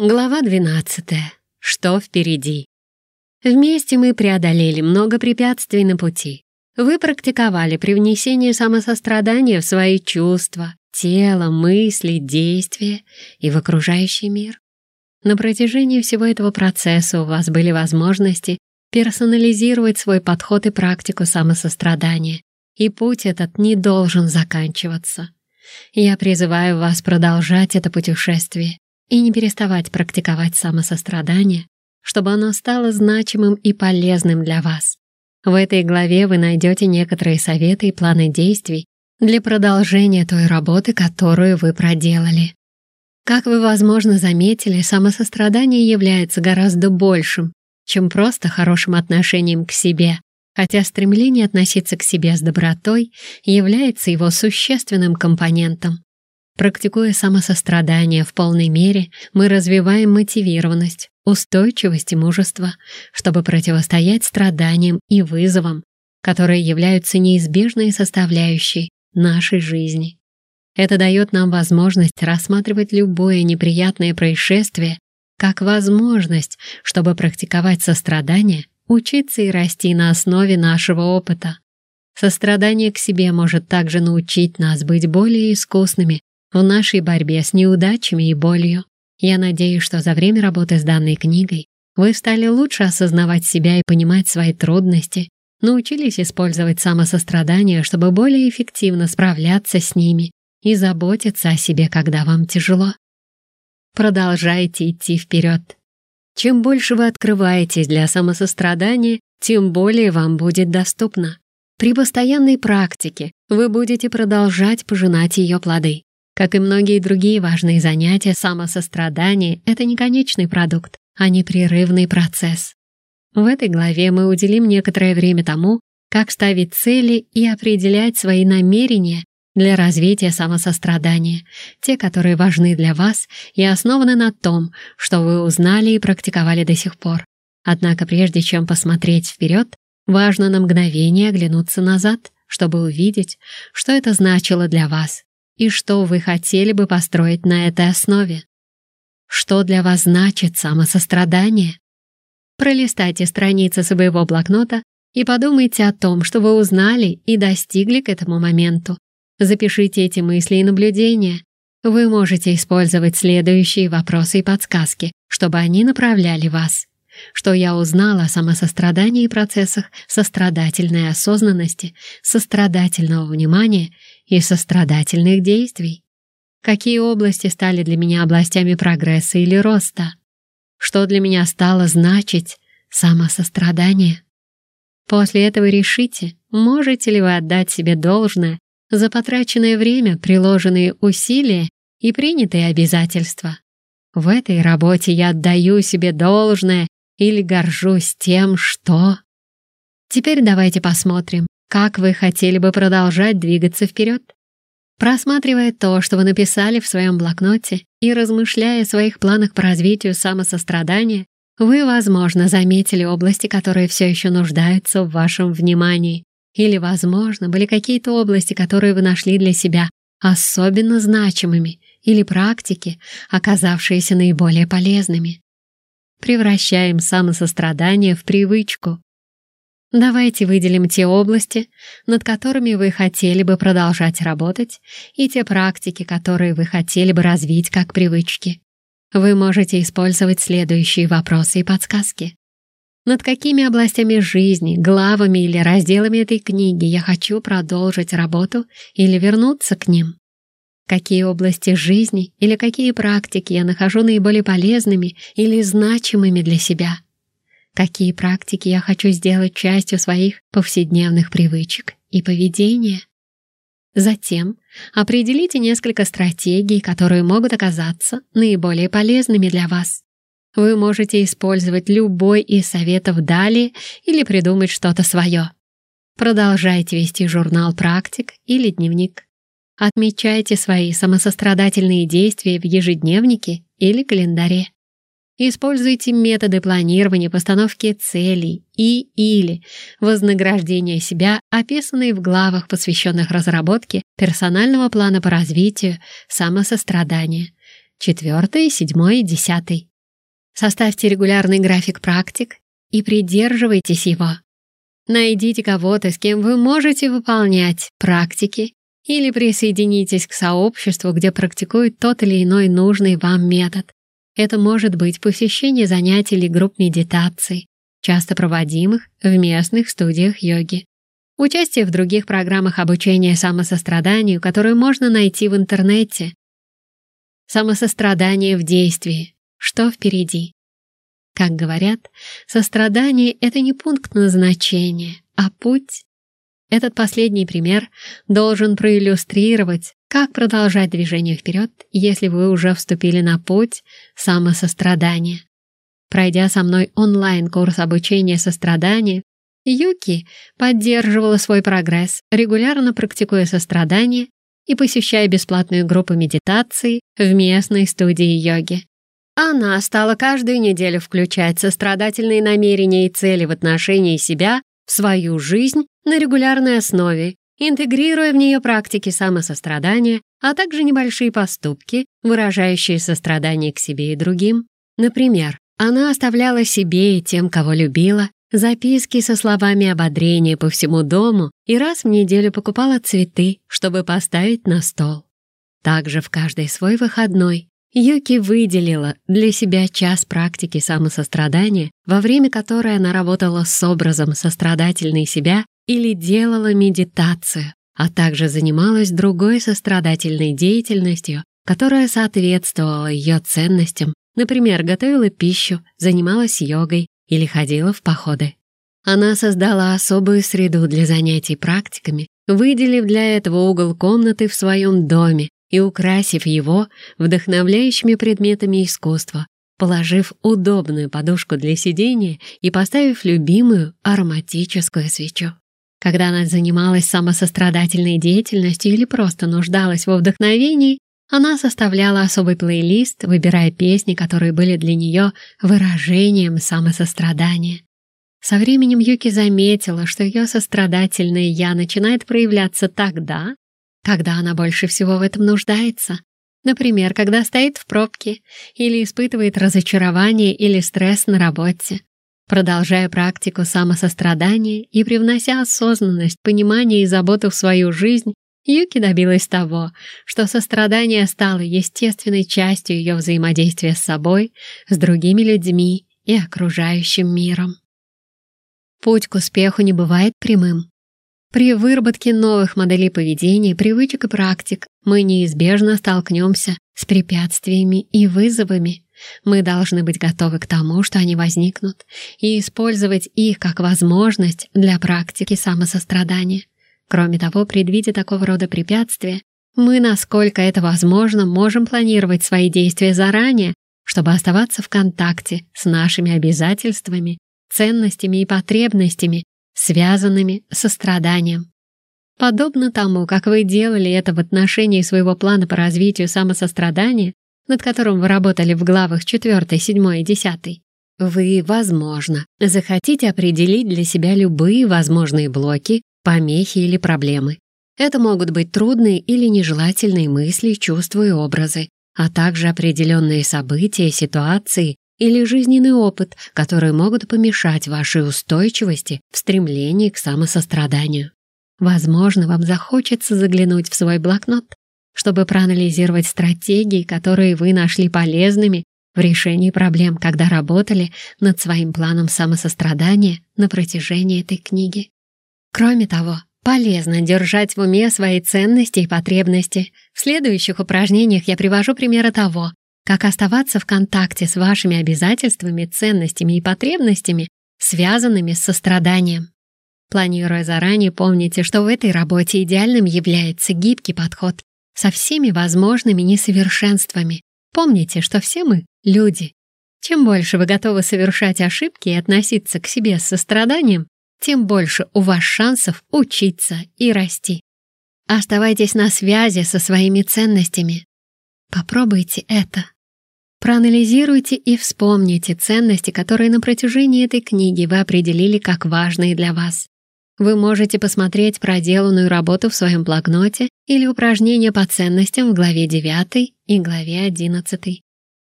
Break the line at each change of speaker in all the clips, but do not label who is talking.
Глава 12. Что впереди? Вместе мы преодолели много препятствий на пути. Вы практиковали привнесение самосострадания в свои чувства, тело, мысли, действия и в окружающий мир. На протяжении всего этого процесса у вас были возможности персонализировать свой подход и практику самосострадания, и путь этот не должен заканчиваться. Я призываю вас продолжать это путешествие и не переставать практиковать самосострадание, чтобы оно стало значимым и полезным для вас. В этой главе вы найдете некоторые советы и планы действий для продолжения той работы, которую вы проделали. Как вы, возможно, заметили, самосострадание является гораздо большим, чем просто хорошим отношением к себе, хотя стремление относиться к себе с добротой является его существенным компонентом. Практикуя самосострадание в полной мере, мы развиваем мотивированность, устойчивость и мужество, чтобы противостоять страданиям и вызовам, которые являются неизбежной составляющей нашей жизни. Это дает нам возможность рассматривать любое неприятное происшествие как возможность, чтобы практиковать сострадание, учиться и расти на основе нашего опыта. Сострадание к себе может также научить нас быть более искусными в нашей борьбе с неудачами и болью. Я надеюсь, что за время работы с данной книгой вы стали лучше осознавать себя и понимать свои трудности, научились использовать самосострадание, чтобы более эффективно справляться с ними и заботиться о себе, когда вам тяжело. Продолжайте идти вперед. Чем больше вы открываетесь для самосострадания, тем более вам будет доступно. При постоянной практике вы будете продолжать пожинать ее плоды. Как и многие другие важные занятия, самосострадание — это не конечный продукт, а непрерывный процесс. В этой главе мы уделим некоторое время тому, как ставить цели и определять свои намерения для развития самосострадания, те, которые важны для вас и основаны на том, что вы узнали и практиковали до сих пор. Однако прежде чем посмотреть вперед, важно на мгновение оглянуться назад, чтобы увидеть, что это значило для вас и что вы хотели бы построить на этой основе. Что для вас значит самосострадание? Пролистайте страницы своего блокнота и подумайте о том, что вы узнали и достигли к этому моменту. Запишите эти мысли и наблюдения. Вы можете использовать следующие вопросы и подсказки, чтобы они направляли вас. Что я узнала о самосострадании и процессах сострадательной осознанности, сострадательного внимания и сострадательных действий. Какие области стали для меня областями прогресса или роста? Что для меня стало значить самосострадание? После этого решите, можете ли вы отдать себе должное за потраченное время, приложенные усилия и принятые обязательства. В этой работе я отдаю себе должное или горжусь тем, что... Теперь давайте посмотрим, как вы хотели бы продолжать двигаться вперед? Просматривая то, что вы написали в своем блокноте и размышляя о своих планах по развитию самосострадания, вы, возможно, заметили области, которые все еще нуждаются в вашем внимании. Или, возможно, были какие-то области, которые вы нашли для себя особенно значимыми, или практики, оказавшиеся наиболее полезными. Превращаем самосострадание в привычку, Давайте выделим те области, над которыми вы хотели бы продолжать работать, и те практики, которые вы хотели бы развить как привычки. Вы можете использовать следующие вопросы и подсказки. Над какими областями жизни, главами или разделами этой книги я хочу продолжить работу или вернуться к ним? Какие области жизни или какие практики я нахожу наиболее полезными или значимыми для себя? какие практики я хочу сделать частью своих повседневных привычек и поведения. Затем определите несколько стратегий, которые могут оказаться наиболее полезными для вас. Вы можете использовать любой из советов далее или придумать что-то свое. Продолжайте вести журнал практик или дневник. Отмечайте свои самосострадательные действия в ежедневнике или календаре. Используйте методы планирования, постановки целей и или вознаграждения себя, описанные в главах, посвященных разработке персонального плана по развитию самосострадания. четвертый, седьмой и десятый. Составьте регулярный график практик и придерживайтесь его. Найдите кого-то, с кем вы можете выполнять практики или присоединитесь к сообществу, где практикуют тот или иной нужный вам метод. Это может быть посещение занятий или групп медитации, часто проводимых в местных студиях йоги. Участие в других программах обучения самосостраданию, которые можно найти в интернете. Самосострадание в действии. Что впереди? Как говорят, сострадание — это не пункт назначения, а путь. Этот последний пример должен проиллюстрировать, как продолжать движение вперед, если вы уже вступили на путь самосострадания. Пройдя со мной онлайн-курс обучения состраданию, Юки поддерживала свой прогресс, регулярно практикуя сострадание и посещая бесплатную группу медитации в местной студии йоги. Она стала каждую неделю включать сострадательные намерения и цели в отношении себя в свою жизнь на регулярной основе, интегрируя в нее практики самосострадания, а также небольшие поступки, выражающие сострадание к себе и другим. Например, она оставляла себе и тем, кого любила, записки со словами ободрения по всему дому и раз в неделю покупала цветы, чтобы поставить на стол. Также в каждый свой выходной Юки выделила для себя час практики самосострадания, во время которой она работала с образом сострадательной себя или делала медитацию, а также занималась другой сострадательной деятельностью, которая соответствовала ее ценностям Например, готовила пищу, занималась йогой или ходила в походы. Она создала особую среду для занятий практиками, выделив для этого угол комнаты в своем доме и украсив его вдохновляющими предметами искусства, положив удобную подушку для сидения и поставив любимую ароматическую свечу. Когда она занималась самосострадательной деятельностью или просто нуждалась во вдохновении, она составляла особый плейлист, выбирая песни, которые были для нее выражением самосострадания. Со временем Юки заметила, что ее сострадательное «я» начинает проявляться тогда, когда она больше всего в этом нуждается. Например, когда стоит в пробке или испытывает разочарование или стресс на работе. Продолжая практику самосострадания и привнося осознанность, понимание и заботу в свою жизнь, Юки добилась того, что сострадание стало естественной частью ее взаимодействия с собой, с другими людьми и окружающим миром. Путь к успеху не бывает прямым. При выработке новых моделей поведения, привычек и практик мы неизбежно столкнемся с препятствиями и вызовами. Мы должны быть готовы к тому, что они возникнут, и использовать их как возможность для практики самосострадания. Кроме того, предвидя такого рода препятствия, мы, насколько это возможно, можем планировать свои действия заранее, чтобы оставаться в контакте с нашими обязательствами, ценностями и потребностями, связанными со страданием. Подобно тому, как вы делали это в отношении своего плана по развитию самосострадания, над которым вы работали в главах 4, 7 и 10, вы, возможно, захотите определить для себя любые возможные блоки помехи или проблемы. Это могут быть трудные или нежелательные мысли, чувства и образы, а также определенные события, ситуации или жизненный опыт, которые могут помешать вашей устойчивости в стремлении к самосостраданию. Возможно, вам захочется заглянуть в свой блокнот, чтобы проанализировать стратегии, которые вы нашли полезными в решении проблем, когда работали над своим планом самосострадания на протяжении этой книги. Кроме того, полезно держать в уме свои ценности и потребности. В следующих упражнениях я привожу примеры того, как оставаться в контакте с вашими обязательствами, ценностями и потребностями, связанными с состраданием. Планируя заранее, помните, что в этой работе идеальным является гибкий подход со всеми возможными несовершенствами. Помните, что все мы — люди. Чем больше вы готовы совершать ошибки и относиться к себе с состраданием, тем больше у вас шансов учиться и расти. Оставайтесь на связи со своими ценностями. Попробуйте это. Проанализируйте и вспомните ценности, которые на протяжении этой книги вы определили как важные для вас. Вы можете посмотреть проделанную работу в своем блокноте или упражнения по ценностям в главе 9 и главе 11.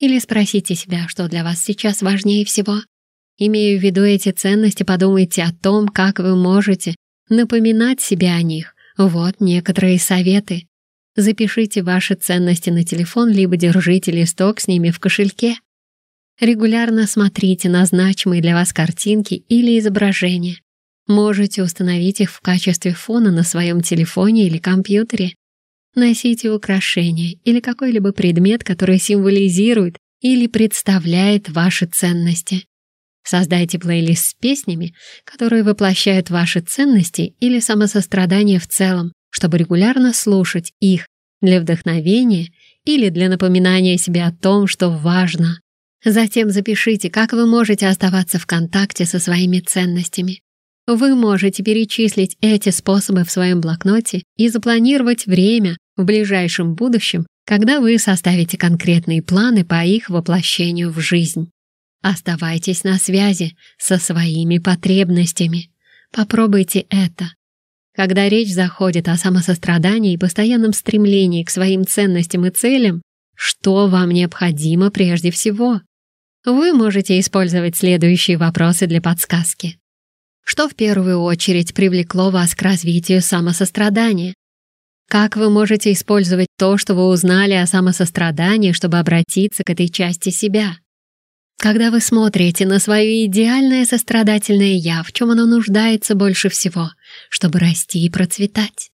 Или спросите себя, что для вас сейчас важнее всего. Имея в виду эти ценности, подумайте о том, как вы можете напоминать себе о них. Вот некоторые советы. Запишите ваши ценности на телефон, либо держите листок с ними в кошельке. Регулярно смотрите на значимые для вас картинки или изображения. Можете установить их в качестве фона на своем телефоне или компьютере. Носите украшения или какой-либо предмет, который символизирует или представляет ваши ценности. Создайте плейлист с песнями, которые воплощают ваши ценности или самосострадание в целом, чтобы регулярно слушать их для вдохновения или для напоминания себе о том, что важно. Затем запишите, как вы можете оставаться в контакте со своими ценностями. Вы можете перечислить эти способы в своем блокноте и запланировать время в ближайшем будущем, когда вы составите конкретные планы по их воплощению в жизнь. Оставайтесь на связи со своими потребностями. Попробуйте это. Когда речь заходит о самосострадании и постоянном стремлении к своим ценностям и целям, что вам необходимо прежде всего? Вы можете использовать следующие вопросы для подсказки. Что в первую очередь привлекло вас к развитию самосострадания? Как вы можете использовать то, что вы узнали о самосострадании, чтобы обратиться к этой части себя? Когда вы смотрите на свое идеальное сострадательное «я», в чем оно нуждается больше всего, чтобы расти и процветать?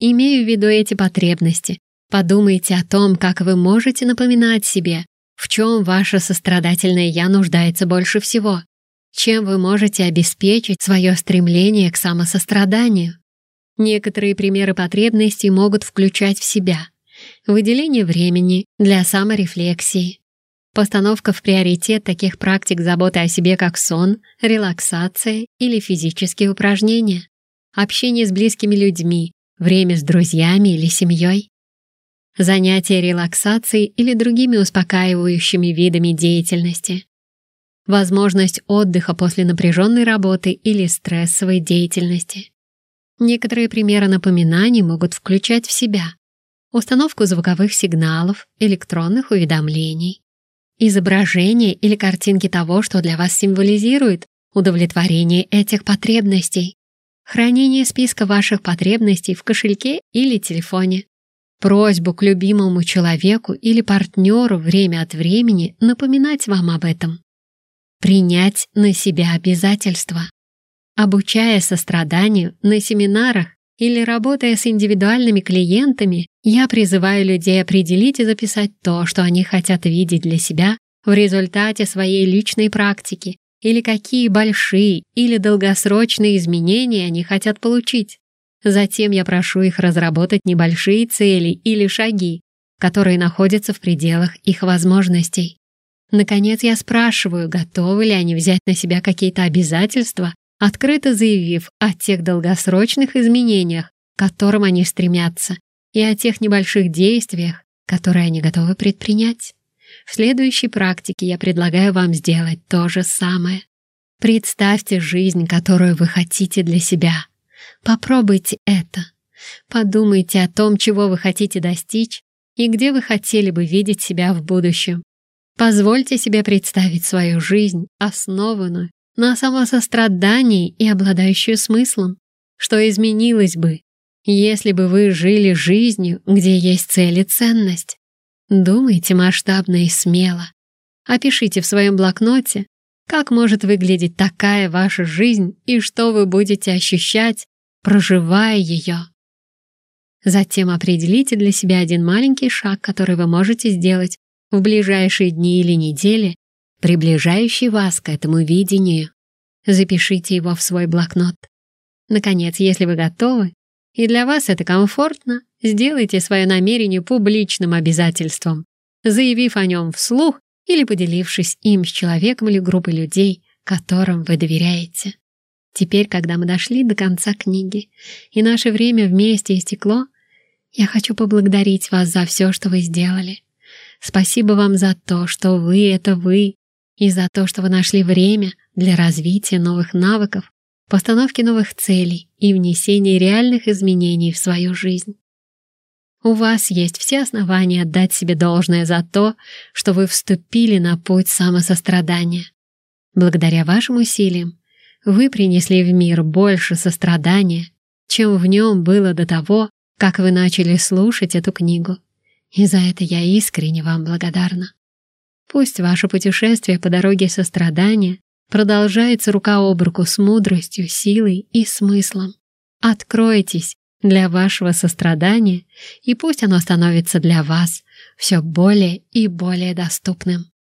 Имею в виду эти потребности. Подумайте о том, как вы можете напоминать себе, в чем ваше сострадательное «я» нуждается больше всего, чем вы можете обеспечить свое стремление к самосостраданию. Некоторые примеры потребностей могут включать в себя выделение времени для саморефлексии, постановка в приоритет таких практик заботы о себе, как сон, релаксация или физические упражнения, общение с близкими людьми, время с друзьями или семьей, занятия релаксацией или другими успокаивающими видами деятельности, возможность отдыха после напряженной работы или стрессовой деятельности. Некоторые примеры напоминаний могут включать в себя установку звуковых сигналов, электронных уведомлений, изображение или картинки того, что для вас символизирует удовлетворение этих потребностей, хранение списка ваших потребностей в кошельке или телефоне, просьбу к любимому человеку или партнеру время от времени напоминать вам об этом принять на себя обязательства. Обучая состраданию на семинарах или работая с индивидуальными клиентами, я призываю людей определить и записать то, что они хотят видеть для себя в результате своей личной практики или какие большие или долгосрочные изменения они хотят получить. Затем я прошу их разработать небольшие цели или шаги, которые находятся в пределах их возможностей. Наконец я спрашиваю, готовы ли они взять на себя какие-то обязательства, открыто заявив о тех долгосрочных изменениях, к которым они стремятся, и о тех небольших действиях, которые они готовы предпринять. В следующей практике я предлагаю вам сделать то же самое. Представьте жизнь, которую вы хотите для себя. Попробуйте это. Подумайте о том, чего вы хотите достичь и где вы хотели бы видеть себя в будущем. Позвольте себе представить свою жизнь, основанную на самосострадании и обладающую смыслом. Что изменилось бы, если бы вы жили жизнью, где есть цель и ценность? Думайте масштабно и смело. Опишите в своем блокноте, как может выглядеть такая ваша жизнь и что вы будете ощущать, проживая ее. Затем определите для себя один маленький шаг, который вы можете сделать в ближайшие дни или недели, приближающий вас к этому видению. Запишите его в свой блокнот. Наконец, если вы готовы, и для вас это комфортно, сделайте свое намерение публичным обязательством, заявив о нем вслух или поделившись им с человеком или группой людей, которым вы доверяете. Теперь, когда мы дошли до конца книги, и наше время вместе истекло, я хочу поблагодарить вас за все, что вы сделали. Спасибо вам за то, что вы — это вы, и за то, что вы нашли время для развития новых навыков, постановки новых целей и внесения реальных изменений в свою жизнь. У вас есть все основания отдать себе должное за то, что вы вступили на путь самосострадания. Благодаря вашим усилиям вы принесли в мир больше сострадания, чем в нем было до того, как вы начали слушать эту книгу. И за это я искренне вам благодарна. Пусть ваше путешествие по дороге сострадания продолжается рука об руку с мудростью, силой и смыслом. Откройтесь для вашего сострадания, и пусть оно становится для вас все более и более доступным.